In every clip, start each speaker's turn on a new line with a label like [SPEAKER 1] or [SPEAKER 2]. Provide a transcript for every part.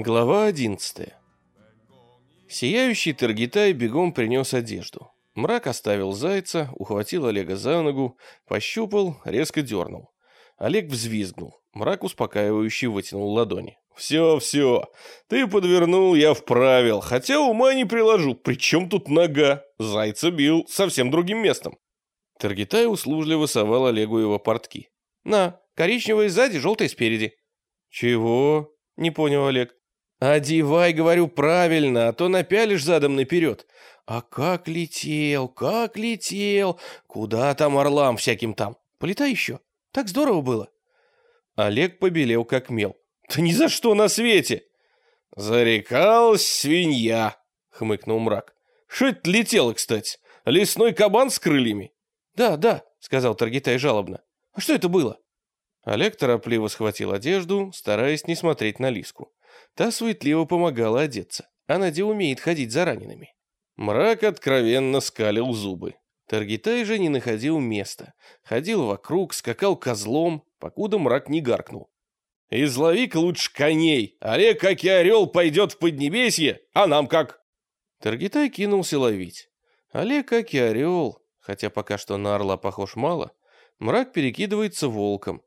[SPEAKER 1] Глава 11. Сияющий Таргитай бегом принес одежду. Мрак оставил зайца, ухватил Олега за ногу, пощупал, резко дернул. Олег взвизгнул. Мрак успокаивающе вытянул ладони. «Все, все. Ты подвернул, я вправил. Хотя ума не приложу. Причем тут нога? Зайца бил совсем другим местом». Таргитай услужливо совал Олегу его портки. «На, коричневые сзади, желтые спереди». «Чего?» — не понял Олег. «Одевай, говорю, правильно, а то напялишь задом наперед. А как летел, как летел! Куда там орлам всяким там? Полетай еще. Так здорово было!» Олег побелел как мел. «Да ни за что на свете!» «Зарекалась свинья!» — хмыкнул мрак. «Что это летело, кстати? Лесной кабан с крыльями?» «Да, да», — сказал Таргитай жалобно. «А что это было?» Олег торопливо схватил одежду, стараясь не смотреть на Лиску. Та суетливо помогала одеться. Она где умеет ходить за ранеными. Мрак откровенно скалил зубы. Таргитай же не находил места. Ходил вокруг, скакал козлом, покуда мрак не гаркнул. «Излови-ка лучше коней! Олег, как и орел, пойдет в Поднебесье, а нам как?» Таргитай кинулся ловить. Олег, как и орел, хотя пока что на орла похож мало, мрак перекидывается волком.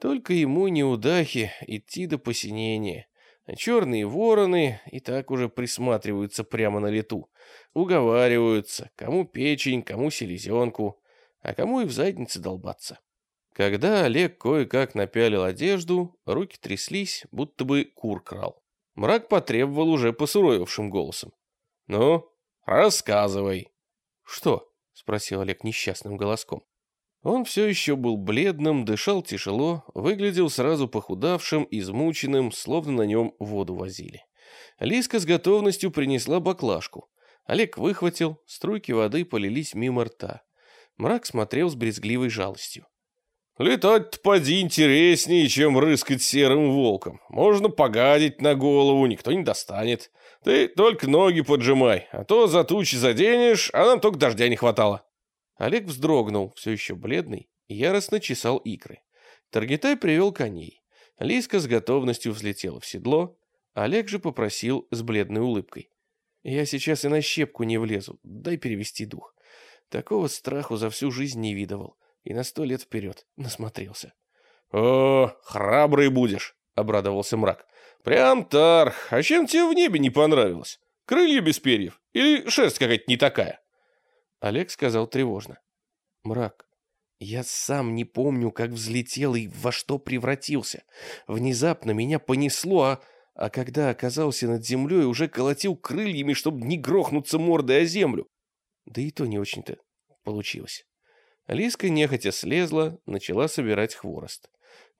[SPEAKER 1] Только ему неудахи идти до посинения. Черные вороны и так уже присматриваются прямо на лету. Уговариваются, кому печень, кому селезенку, а кому и в заднице долбаться. Когда Олег кое-как напялил одежду, руки тряслись, будто бы кур крал. Мрак потребовал уже посуровевшим голосом. «Ну, рассказывай». «Что?» — спросил Олег несчастным голоском. Он все еще был бледным, дышал тяжело, выглядел сразу похудавшим, измученным, словно на нем воду возили. Лиска с готовностью принесла баклажку. Олег выхватил, струйки воды полились мимо рта. Мрак смотрел с брезгливой жалостью. «Летать-то поди интереснее, чем рыскать серым волком. Можно погадить на голову, никто не достанет. Ты только ноги поджимай, а то за тучи заденешь, а нам только дождя не хватало». Олег вздрогнул, все еще бледный, и яростно чесал икры. Таргитай привел коней. Лиска с готовностью взлетела в седло. Олег же попросил с бледной улыбкой. «Я сейчас и на щепку не влезу, дай перевести дух. Такого страху за всю жизнь не видывал, и на сто лет вперед насмотрелся». «О, храбрый будешь», — обрадовался мрак. «Прям тарх, а чем тебе в небе не понравилось? Крылья без перьев? Или шерсть какая-то не такая?» Олег сказал тревожно. «Мрак, я сам не помню, как взлетел и во что превратился. Внезапно меня понесло, а, а когда оказался над землей, уже колотил крыльями, чтобы не грохнуться мордой о землю. Да и то не очень-то получилось». Лиска нехотя слезла, начала собирать хворост.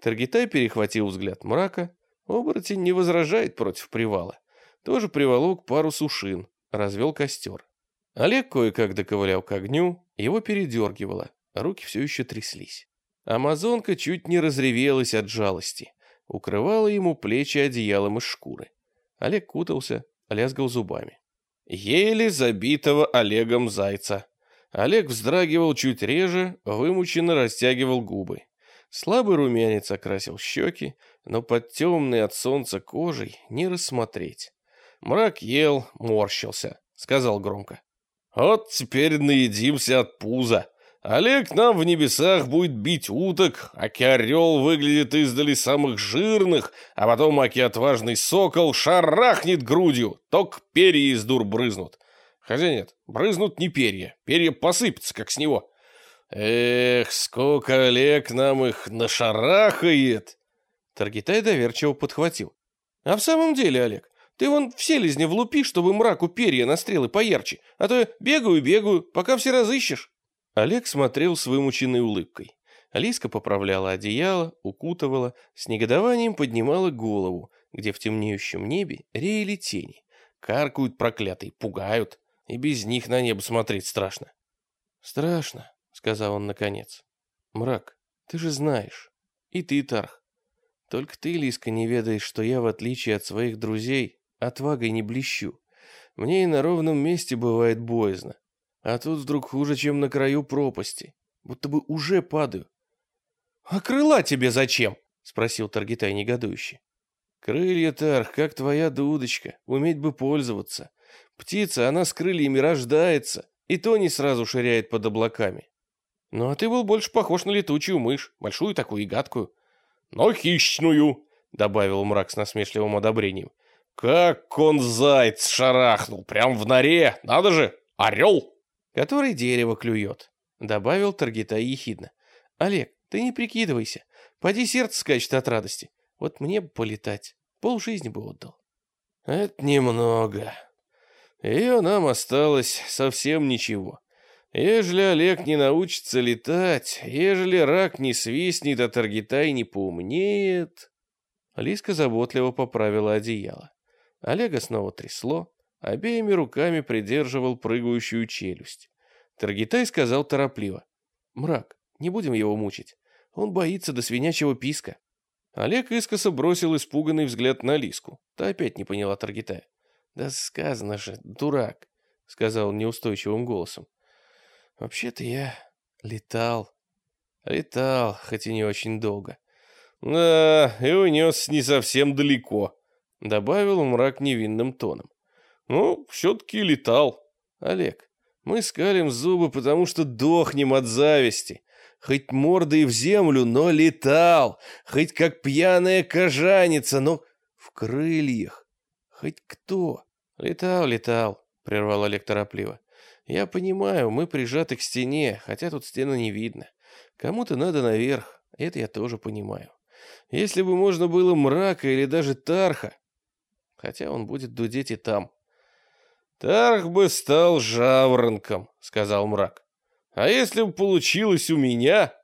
[SPEAKER 1] Таргитай перехватил взгляд мрака. Оборотень не возражает против привала. Тоже приволок пару сушин, развел костер. Олег кое-как доковылял к огню, его передергивало, руки все еще тряслись. Амазонка чуть не разревелась от жалости, укрывала ему плечи одеялом из шкуры. Олег кутался, лязгал зубами. Еле забитого Олегом зайца. Олег вздрагивал чуть реже, вымученно растягивал губы. Слабый румянец окрасил щеки, но под темной от солнца кожей не рассмотреть. Мрак ел, морщился, сказал громко. Вот теперь наедимся от пуза. Олег нам в небесах будет бить уток, аки орел выглядит издали самых жирных, а потом аки отважный сокол шарахнет грудью, ток перья из дур брызнут. Хотя нет, брызнут не перья, перья посыпятся, как с него. Эх, сколько Олег нам их нашарахает!» Таргитай доверчиво подхватил. «А в самом деле, Олег, ты вон в селезне влупи, чтобы мраку перья на стрелы поярче, а то я бегаю-бегаю, пока все разыщешь». Олег смотрел с вымученной улыбкой. Алиска поправляла одеяло, укутывала, с негодованием поднимала голову, где в темнеющем небе реяли тени. Каркают проклятые, пугают, и без них на небо смотреть страшно. «Страшно», — сказал он наконец. «Мрак, ты же знаешь. И ты, Тарх. Только ты, Лиска, не ведаешь, что я, в отличие от своих друзей, Отвагой не блещу. Мне и на ровном месте бывает боязно. А тут вдруг хуже, чем на краю пропасти. Будто бы уже падаю. «А крыла тебе зачем?» — спросил Таргитай негодующе. Крылья, Тарх, как твоя дудочка, уметь бы пользоваться. Птица, она с крыльями рождается, и то не сразу ширяет под облаками. Ну а ты был больше похож на летучую мышь, большую такую и гадкую. Но хищную, добавил мрак с насмешливым одобрением. Как он заяц шарахнул, прям в норе, надо же, орел! Который дерево клюет, добавил Таргитай ехидно. Олег, ты не прикидывайся, поди сердце скачет от радости. Вот мне бы полетать, пол жизни бы отдал. Это немного. Ее нам осталось совсем ничего. Ежели Олег не научится летать, ежели рак не свистнет, а Таргитай не поумнеет... Лиска заботливо поправила одеяло. Олега снова трясло, обеими руками придерживал прыгающую челюсть. Таргитай сказал торопливо. «Мрак, не будем его мучить. Он боится до свинячьего писка». Олег искоса бросил испуганный взгляд на Лиску. Та опять не поняла Таргитая. «Да сказано же, дурак», — сказал неустойчивым голосом. Вообще-то я летал. Летал, хоть и не очень долго. Да, и унес не совсем далеко, добавил мрак невинным тоном. Ну, все-таки летал. Олег, мы скалим зубы, потому что дохнем от зависти. Хоть мордой в землю, но летал. Хоть как пьяная кожаница, но в крыльях. Хоть кто. Летал, летал, прервал Олег торопливо. Я понимаю, мы прижаты к стене, хотя тут стены не видно. Кому-то надо наверх, это я тоже понимаю. Если бы можно было мрака или даже тарха, хотя он будет дудеть и там. Тарх бы стал жаворонком, сказал мрак. А если бы получилось у меня?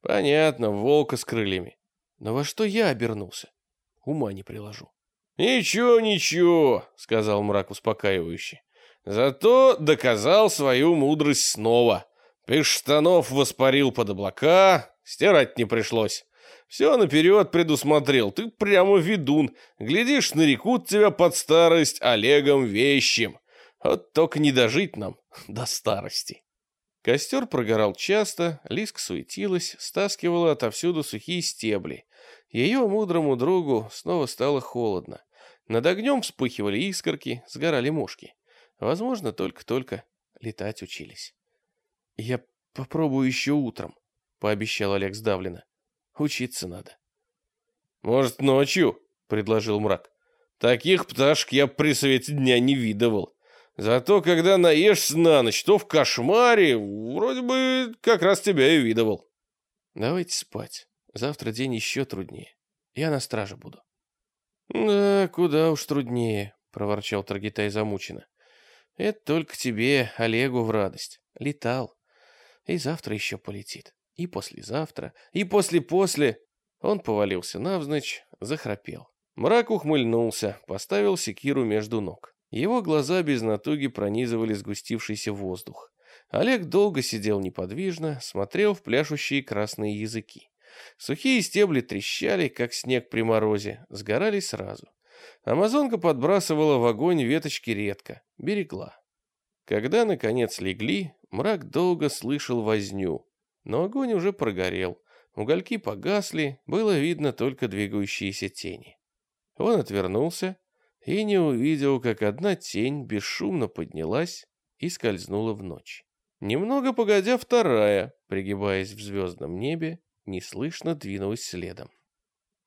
[SPEAKER 1] Понятно, волка с крыльями. Но во что я обернулся? Ума не приложу. Ничего, ничего, сказал мрак успокаивающе. Зато доказал свою мудрость снова. Без штанов воспарил под облака, стирать не пришлось. Все наперед предусмотрел, ты прямо ведун. Глядишь, нарекут тебя под старость Олегом Вещим. Вот только не дожить нам до старости. Костер прогорал часто, Лиск суетилась, стаскивала отовсюду сухие стебли. Ее мудрому другу снова стало холодно. Над огнем вспыхивали искорки, сгорали мушки. Возможно, только-только летать учились. «Я попробую еще утром», — пообещал Олег сдавленно. «Учиться надо». «Может, ночью?» — предложил мрак. «Таких пташек я при свете дня не видывал. Зато когда наешься на ночь, то в кошмаре вроде бы как раз тебя и видывал». «Давайте спать. Завтра день еще труднее. Я на страже буду». «Да, куда уж труднее», — проворчал Таргитай замученно. Это только тебе, Олегу, в радость. Летал. И завтра еще полетит. И послезавтра, и после-после. Он повалился навзничь, захрапел. Мрак ухмыльнулся, поставил секиру между ног. Его глаза без натуги пронизывали сгустившийся воздух. Олег долго сидел неподвижно, смотрел в пляшущие красные языки. Сухие стебли трещали, как снег при морозе, сгорали сразу. Амазонка подбрасывала в огонь веточки редко, берегла. Когда, наконец, легли, мрак долго слышал возню, но огонь уже прогорел, угольки погасли, было видно только двигающиеся тени. Он отвернулся и не увидел, как одна тень бесшумно поднялась и скользнула в ночь. Немного погодя, вторая, пригибаясь в звездном небе, неслышно двинулась следом.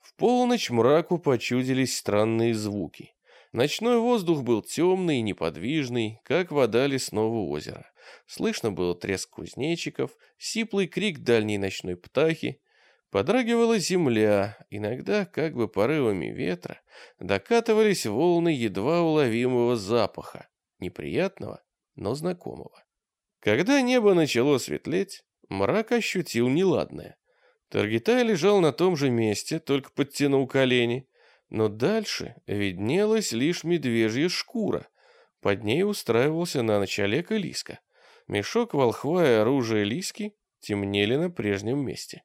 [SPEAKER 1] В полночь мраку почудились странные звуки. Ночной воздух был темный и неподвижный, как вода лесного озера. Слышно было треск кузнечиков, сиплый крик дальней ночной птахи. Подрагивала земля, иногда, как бы порывами ветра, докатывались волны едва уловимого запаха, неприятного, но знакомого. Когда небо начало светлеть, мрак ощутил неладное. Таргитай лежал на том же месте, только подтянул колени. Но дальше виднелась лишь медвежья шкура. Под ней устраивался на ночь Олег и Лиска. Мешок волхва и оружие Лиски темнели на прежнем месте.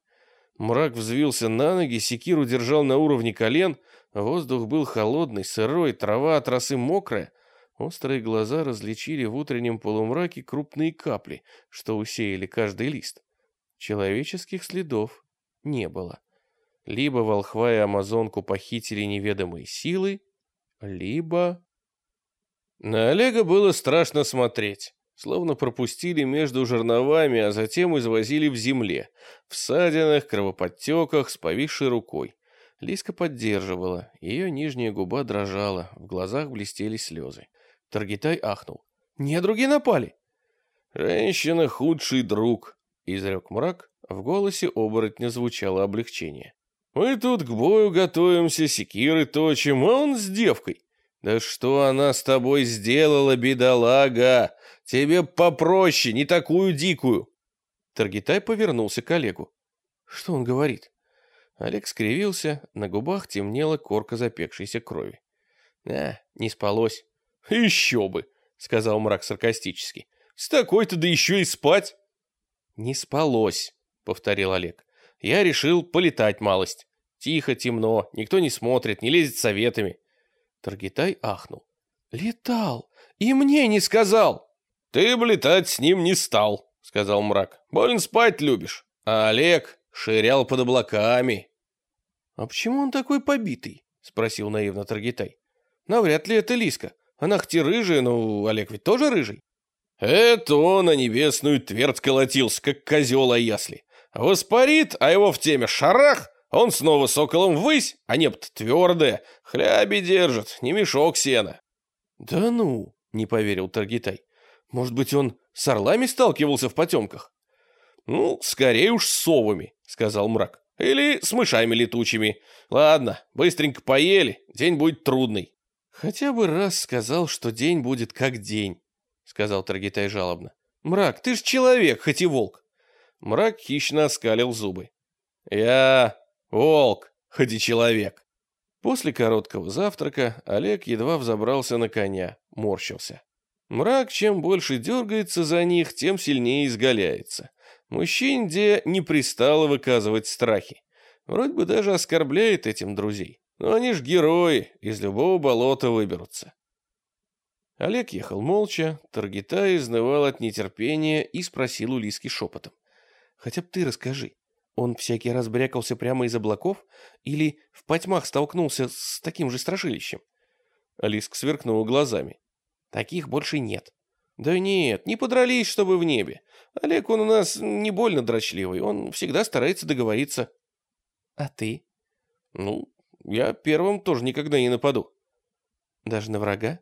[SPEAKER 1] Мрак взвился на ноги, секиру держал на уровне колен. Воздух был холодный, сырой, трава от росы мокрая. Острые глаза различили в утреннем полумраке крупные капли, что усеяли каждый лист. Человеческих следов не было. Либо волхва и амазонку похитили неведомые силы, либо... На Олега было страшно смотреть. Словно пропустили между жерновами, а затем извозили в земле, в садинах, кровоподтеках, с повисшей рукой. Лиска поддерживала, ее нижняя губа дрожала, в глазах блестели слезы. Таргитай ахнул. «Недруги напали!» «Женщина — худший друг», — изрек мрак. В голосе оборотня звучало облегчение. «Мы тут к бою готовимся, секиры точим, а он с девкой. Да что она с тобой сделала, бедолага? Тебе попроще, не такую дикую!» Таргитай повернулся к Олегу. «Что он говорит?» Олег скривился, на губах темнела корка запекшейся крови. «А, не спалось». «Еще бы!» — сказал мрак саркастически. «С такой-то да еще и спать!» «Не спалось», — повторил Олег. «Я решил полетать малость. Тихо, темно, никто не смотрит, не лезет советами». Таргитай ахнул. «Летал! И мне не сказал!» «Ты бы летать с ним не стал», — сказал мрак. «Больно спать любишь. А Олег ширял под облаками». «А почему он такой побитый?» — спросил наивно Таргитай. «Навряд ли это Лиска. Она хоть и рыжая, но Олег ведь тоже рыжий». «Это он на небесную твердь колотился, как козел о ясли. Воспарит, а его в теме шарах, он снова соколом ввысь, а небо твердое, хляби держит, не мешок сена». «Да ну!» — не поверил Таргитай. «Может быть, он с орлами сталкивался в потемках?»
[SPEAKER 2] «Ну, скорее уж с совами», — сказал мрак. «Или с мышами летучими. Ладно, быстренько поели, день будет трудный».
[SPEAKER 1] «Хотя бы раз сказал, что день будет как день», — сказал Таргитай жалобно. «Мрак, ты ж человек, хоть и волк».
[SPEAKER 2] Мрак хищно оскалил зубы. «Я волк, хоть и человек».
[SPEAKER 1] После короткого завтрака Олег едва взобрался на коня, морщился. Мрак, чем больше дергается за них, тем сильнее изгаляется. Мужчин, где не пристало выказывать страхи. Вроде бы даже оскорбляет этим друзей. Но они ж герои, из любого болота выберутся. Олег ехал молча, Таргита изнывал от нетерпения и спросил у Лиски шепотом. «Хотя бы ты расскажи, он всякий раз брякался прямо из облаков или в потьмах столкнулся с таким же страшилищем?» Лиск сверкнул глазами. «Таких больше нет. «Да нет, не подрались, чтобы в небе. Олег, он у нас не больно дрочливый, он всегда старается договориться». «А ты?» «Ну, я первым тоже никогда не нападу». «Даже на врага?»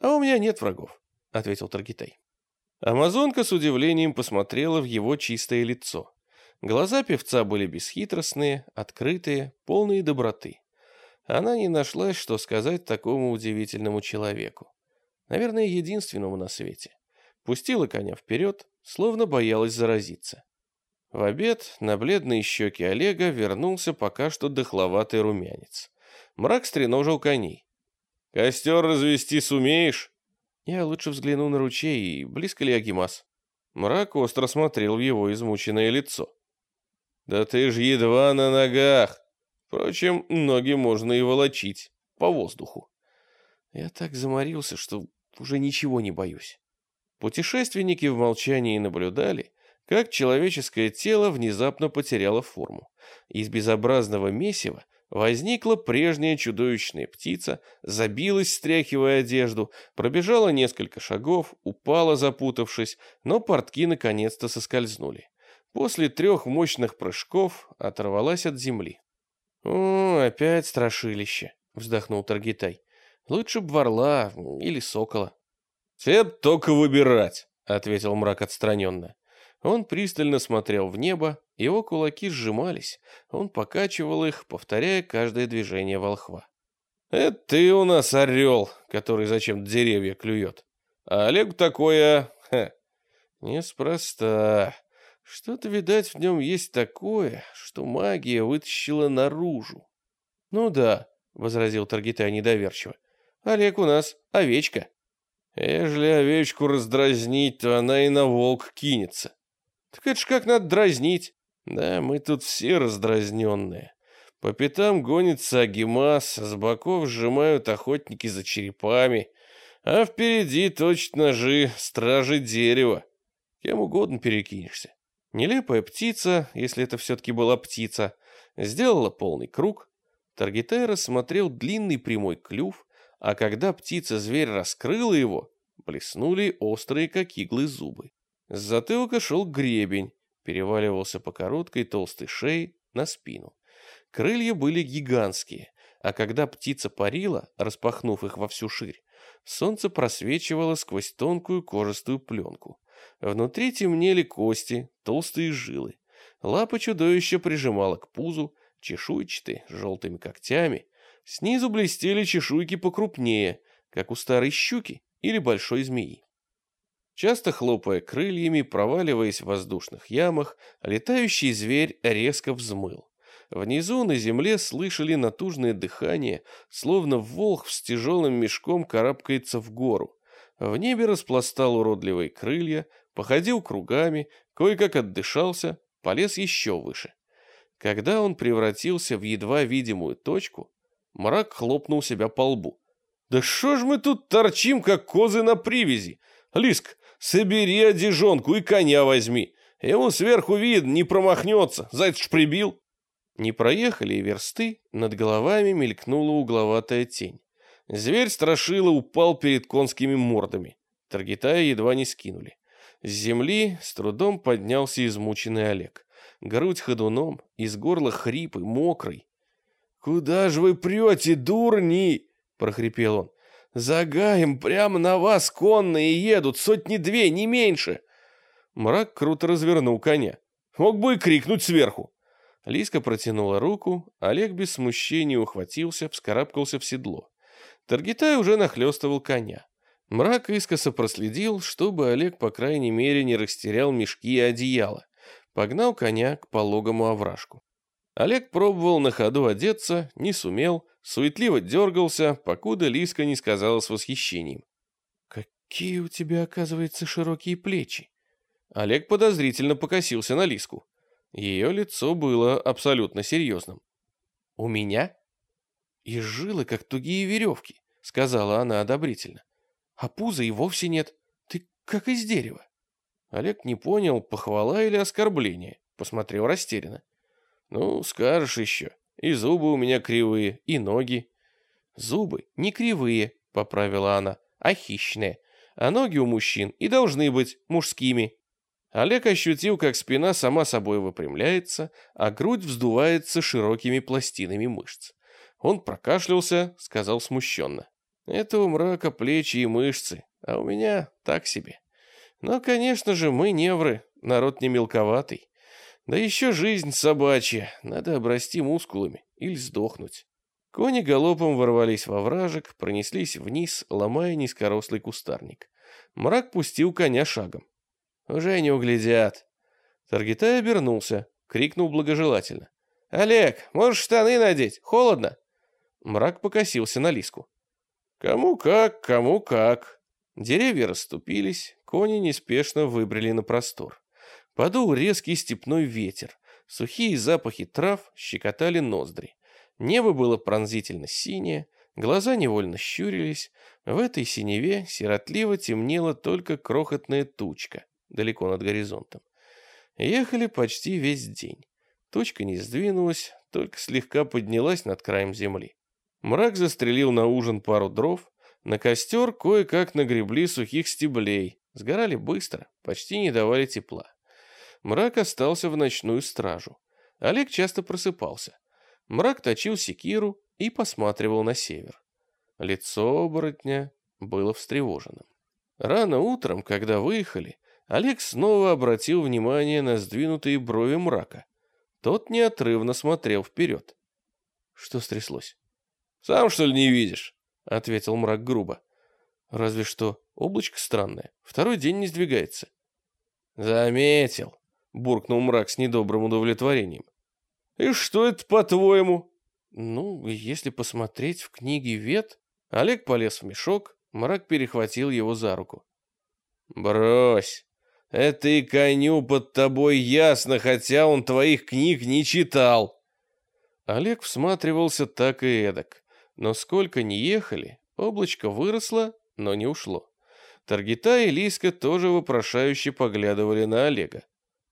[SPEAKER 1] «А у меня нет врагов», — ответил Таргитай. Амазонка с удивлением посмотрела в его чистое лицо. Глаза певца были бесхитростные, открытые, полные доброты. Она не нашлась, что сказать такому удивительному человеку наверное, единственному на свете. Пустила коня вперед, словно боялась заразиться. В обед на бледные щеки Олега вернулся пока что дохловатый румянец. Мрак стреножил коней. «Костер развести сумеешь?» Я лучше взгляну на ручей, близко ли Агимас. Мрак остро смотрел в его измученное лицо. «Да ты ж едва на ногах! Впрочем, ноги можно и волочить по воздуху». Я так заморился, что уже ничего не боюсь. Путешественники в молчании наблюдали, как человеческое тело внезапно потеряло форму. Из безобразного месива возникла прежняя чудовищная птица, забилась, стряхивая одежду, пробежала несколько шагов, упала, запутавшись, но портки наконец-то соскользнули. После трех мощных прыжков оторвалась от земли. «О, опять страшилище!» — вздохнул Таргитай. Лучше б ворла или сокола.
[SPEAKER 2] «Тебе только выбирать», — ответил мрак отстраненно.
[SPEAKER 1] Он пристально смотрел в небо, его кулаки сжимались, он покачивал их, повторяя каждое движение волхва.
[SPEAKER 2] «Это ты у нас орел, который зачем деревья клюет. А Олег такое... Ха,
[SPEAKER 1] неспроста. Что-то, видать, в нем есть такое, что магия вытащила наружу». «Ну да», — возразил Таргитай недоверчиво. Олег у нас овечка.
[SPEAKER 2] Ежели овечку раздразнить, то она и на волк кинется.
[SPEAKER 1] Так это ж как надо дразнить.
[SPEAKER 2] Да, мы тут все раздразненные. По пятам гонится Агимас, с боков сжимают охотники за черепами, а впереди точат ножи стражи дерева. Кем угодно перекинешься.
[SPEAKER 1] Нелепая птица, если это все-таки была птица, Сделала полный круг. Таргитай рассмотрел длинный прямой клюв, а когда птица-зверь раскрыла его, блеснули острые, как иглы, зубы. С затылка шел гребень, переваливался по короткой толстой шее на спину. Крылья были гигантские, а когда птица парила, распахнув их во всю ширь, солнце просвечивало сквозь тонкую кожистую пленку. Внутри темнели кости, толстые жилы. Лапа чудовища прижимала к пузу, чешуйчатые, с желтыми когтями. Снизу блестели чешуйки покрупнее, как у старой щуки или большой змеи. Часто хлопая крыльями, проваливаясь в воздушных ямах, летающий зверь резко взмыл. Внизу на земле слышали натужное дыхание, словно волх с тяжелым мешком карабкается в гору. В небе распластал уродливые крылья, походил кругами, кое-как отдышался, полез еще выше. Когда он превратился в едва видимую точку, мрак хлопнул себя по лбу. «Да что ж мы тут торчим, как козы на привязи? Лиск, собери одежонку и коня возьми. Ему сверху видно, не промахнется, зайц ж прибил». Не проехали и версты, над головами мелькнула угловатая тень. Зверь страшило упал перед конскими мордами. Таргитая едва не скинули. С земли с трудом поднялся измученный Олег. Грудь ходуном, из горла хрипы, мокрый. «Куда же вы прете, дурни?» — прохрипел он. «Загаем прямо на вас конные едут, сотни-две, не меньше!» Мрак круто развернул коня. Мог бы и крикнуть сверху. Лиска протянула руку, Олег без смущения ухватился, вскарабкался в седло. Таргитай уже нахлестывал коня. Мрак искоса проследил, чтобы Олег, по крайней мере, не растерял мешки и одеяло. Погнал коня к пологому овражку. Олег пробовал на ходу одеться, не сумел, суетливо дергался, покуда Лиска не сказала с восхищением. «Какие у тебя, оказывается, широкие плечи!» Олег подозрительно покосился на Лиску. Ее лицо было абсолютно серьезным. «У меня?» «И жилы, как тугие веревки», — сказала она одобрительно. «А пуза и вовсе нет. Ты как из дерева». Олег не понял, похвала или оскорбление. Посмотрел растерянно. «Ну, скажешь еще. И зубы у меня кривые, и ноги». «Зубы не кривые», — поправила она, — «а хищные. А ноги у мужчин и должны быть мужскими». Олег ощутил, как спина сама собой выпрямляется, а грудь вздувается широкими пластинами мышц. Он прокашлялся, сказал смущенно. «Это у мрака плечи и мышцы, а у меня так себе. Но, конечно же, мы невры, народ не мелковатый. Да еще жизнь собачья, надо обрасти мускулами или сдохнуть». Кони галопом ворвались во вражек, пронеслись вниз, ломая низкорослый кустарник. Мрак пустил коня шагом. Уже не углядят. Таргитай обернулся, крикнул благожелательно. «Олег, можешь штаны надеть? Холодно?» Мрак покосился на Лиску. «Кому как, кому как». Деревья расступились, кони неспешно выбрали на простор. Подул резкий степной ветер. Сухие запахи трав щекотали ноздри. Небо было пронзительно синее, глаза невольно щурились. В этой синеве сиротливо темнела только крохотная тучка далеко над горизонтом. Ехали почти весь день. Точка не сдвинулась, только слегка поднялась над краем земли. Мрак застрелил на ужин пару дров, на костер кое-как нагребли сухих стеблей, сгорали быстро, почти не давали тепла. Мрак остался в ночную стражу. Олег часто просыпался. Мрак точил секиру и посматривал на север. Лицо оборотня было встревоженным. Рано утром, когда выехали, Олег снова обратил внимание на сдвинутые брови мрака. Тот неотрывно смотрел вперед. Что стряслось? «Сам, что ли, не видишь?» — ответил мрак грубо. «Разве что облачко странное. Второй день не сдвигается». «Заметил», — буркнул мрак с недобрым удовлетворением. «И что это, по-твоему?» «Ну, если посмотреть в книге Вет...» Олег полез в мешок, мрак перехватил его за руку. «Брось!» Это и коню под тобой ясно, хотя он твоих книг не читал. Олег всматривался так и эдак. Но сколько ни ехали, облачко выросло, но не ушло. Таргита и Лиска тоже вопрошающе поглядывали на Олега.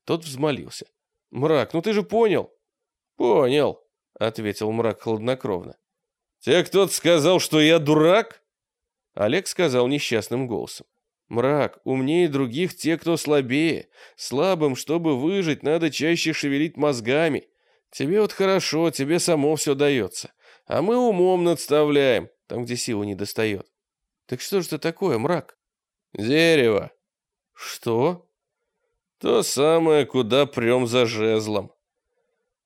[SPEAKER 1] Тот взмолился. «Мрак, ну ты же понял!» Понял, ответил мрак хладнокровно. Тебе кто-то сказал, что я дурак? Олег сказал несчастным голосом. Мрак, умнее других те, кто слабее. Слабым, чтобы выжить, надо чаще шевелить мозгами. Тебе вот хорошо, тебе само все дается. А мы умом надставляем, там, где силы не достает. Так что же это такое, мрак? Дерево. Что? То самое, куда прем за жезлом.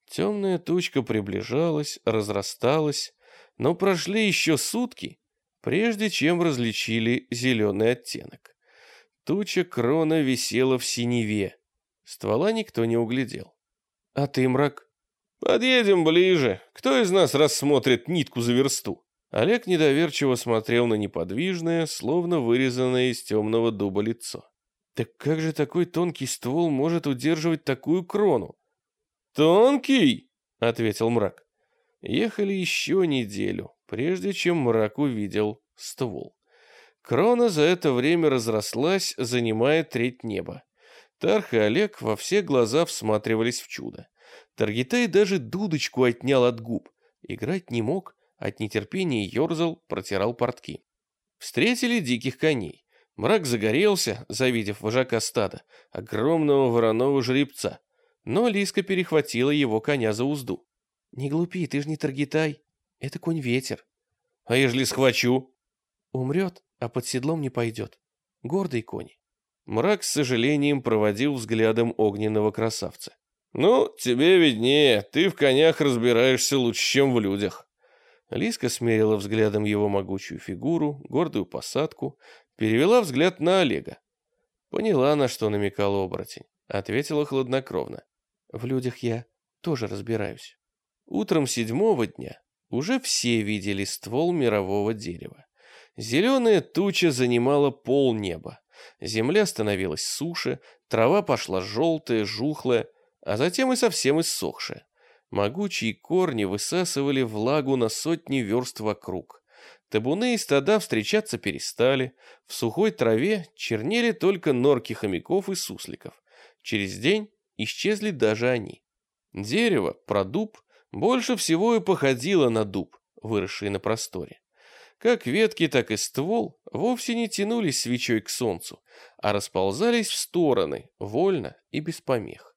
[SPEAKER 1] Темная тучка приближалась, разрасталась, но прошли еще сутки, прежде чем различили зеленый оттенок. Туча крона висела в синеве. Ствола никто не углядел. «А ты, мрак?» «Подъедем ближе. Кто из нас рассмотрит нитку за версту?» Олег недоверчиво смотрел на неподвижное, словно вырезанное из темного дуба лицо. «Так как же такой тонкий ствол может удерживать такую крону?» «Тонкий?» — ответил мрак. Ехали еще неделю, прежде чем мрак увидел ствол. Крона за это время разрослась, занимая треть неба. Тарх и Олег во все глаза всматривались в чудо. Таргитай даже дудочку отнял от губ. Играть не мог, от нетерпения ерзал, протирал портки. Встретили диких коней. Мрак загорелся, завидев вожака стада, огромного вороного жеребца. Но Лиска перехватила его коня за узду. «Не глупи, ты ж не Таргитай. Это конь-ветер». «А ежели схвачу?» «Умрет, а под седлом не пойдет. Гордый конь». Мрак с сожалением проводил взглядом огненного красавца. «Ну, тебе виднее, ты в конях разбираешься лучше, чем в людях». Лиска смерила взглядом его могучую фигуру, гордую посадку, перевела взгляд на Олега. Поняла, на что намекал оборотень. Ответила хладнокровно. «В людях я тоже разбираюсь». Утром седьмого дня уже все видели ствол мирового дерева. Зеленая туча занимала пол неба. Земля становилась суше, трава пошла желтая, жухлая, а затем и совсем иссохшая. Могучие корни высасывали влагу на сотни верст вокруг. Табуны и стада встречаться перестали, в сухой траве чернели только норки хомяков и сусликов. Через день исчезли даже они. Дерево, продуб, больше всего и походило на дуб, выросший на просторе. Как ветки, так и ствол вовсе не тянулись свечой к солнцу, а расползались в стороны, вольно и без помех.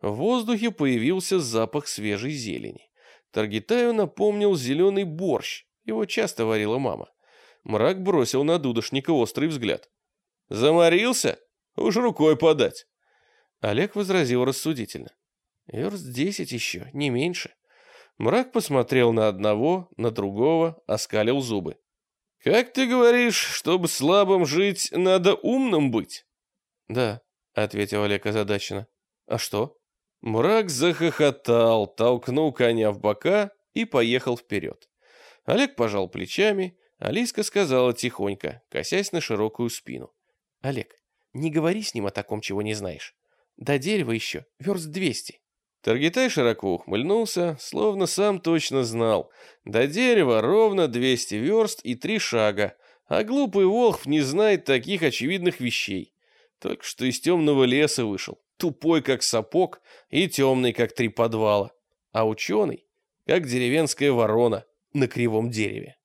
[SPEAKER 1] В воздухе появился запах свежей зелени. Таргитаю напомнил зеленый борщ, его часто варила мама. Мрак бросил на дудошника острый взгляд. «Заморился? Уж рукой подать!» Олег возразил рассудительно. «Верст десять еще, не меньше». Мрак посмотрел на одного, на другого, оскалил зубы. «Как ты говоришь, чтобы слабым жить, надо умным быть?» «Да», — ответил Олег озадаченно. «А что?» Мрак захохотал, толкнул коня в бока и поехал вперед. Олег пожал плечами, Алиска сказала тихонько, косясь на широкую спину. «Олег, не говори с ним о таком, чего не знаешь. До дерева еще верст двести». Таргитай широко ухмыльнулся, словно сам точно знал. До дерева ровно двести верст и три шага, а глупый Волхв не знает таких очевидных вещей. Только что из темного леса вышел, тупой, как сапог, и темный, как три подвала. А ученый, как деревенская ворона на кривом дереве.